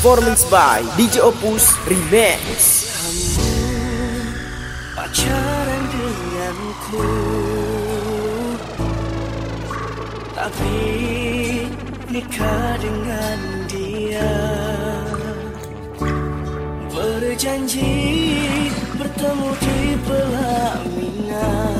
Performance by DJ Opus Remix. Pacaran denganku. Tapi nikah dengan dia. Berjanji bertemu di pelaminan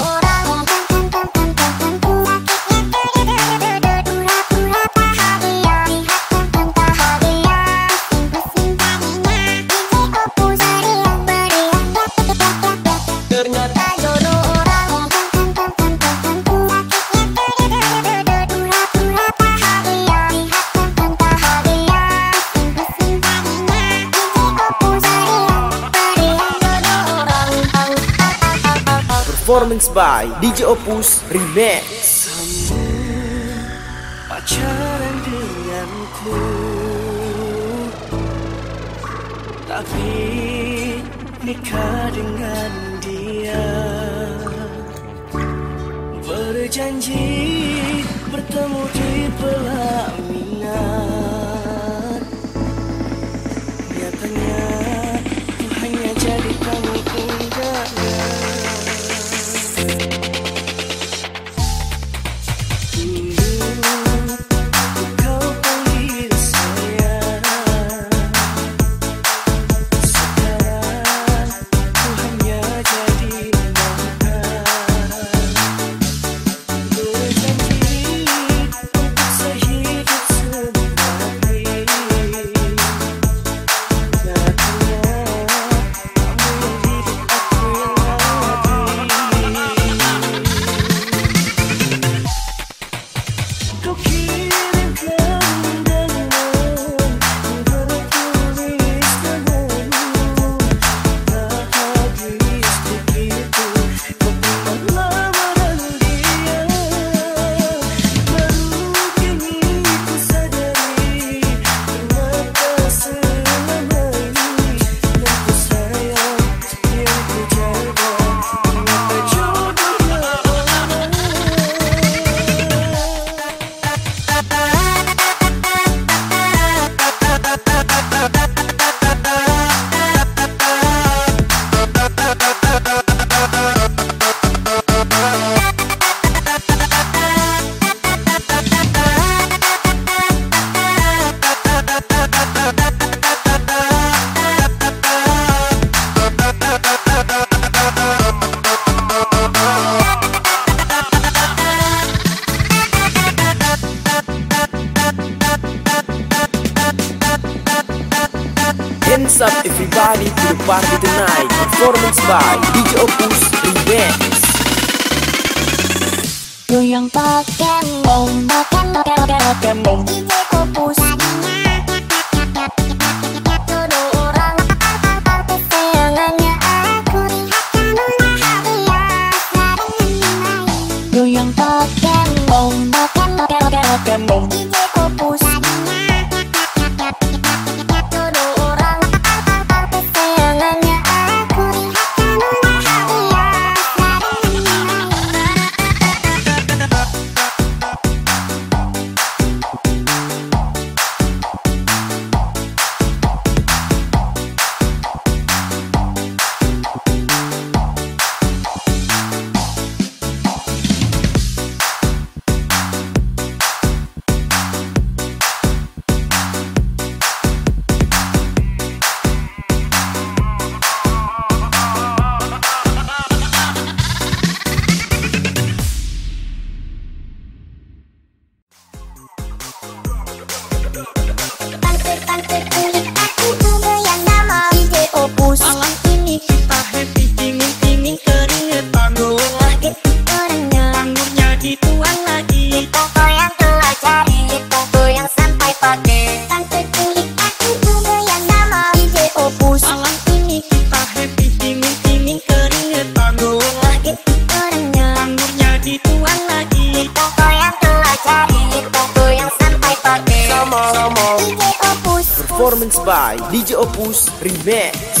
Performance by DJ Opus Remix. Pacaran denganku. Tapi nikah dengan dia. Berjanji bertemu di Hands up everybody to the party tonight Performance by DJ Opus Revenge Goyang Pokemon Pokemon Pokemon Pokemon DJ Opus Goyang Pokemon Pokemon Pokemon Pokemon Mix.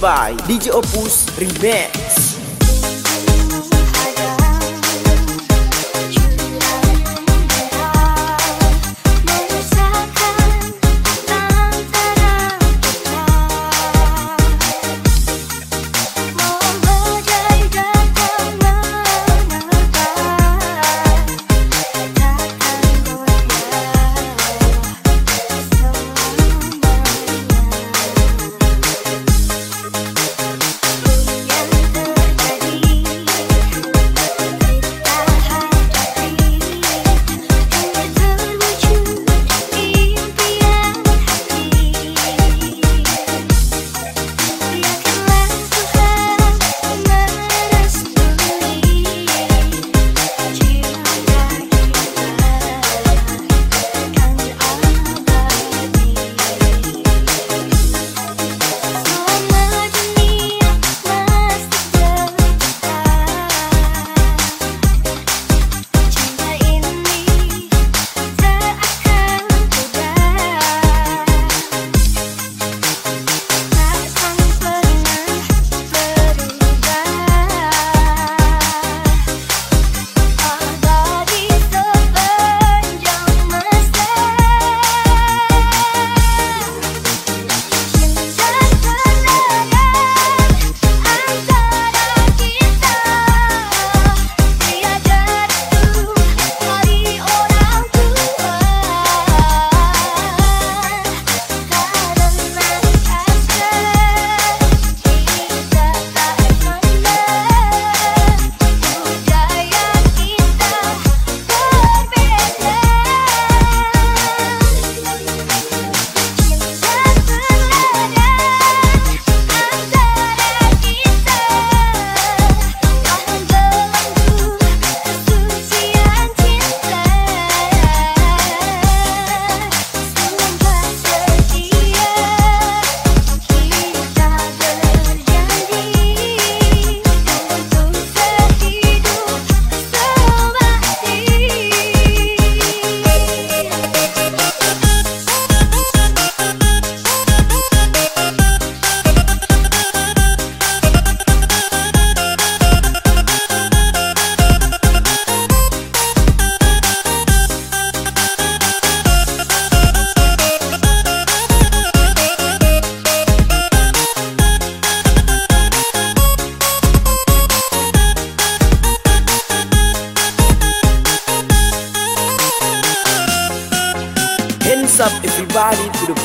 By DJ Opus Remix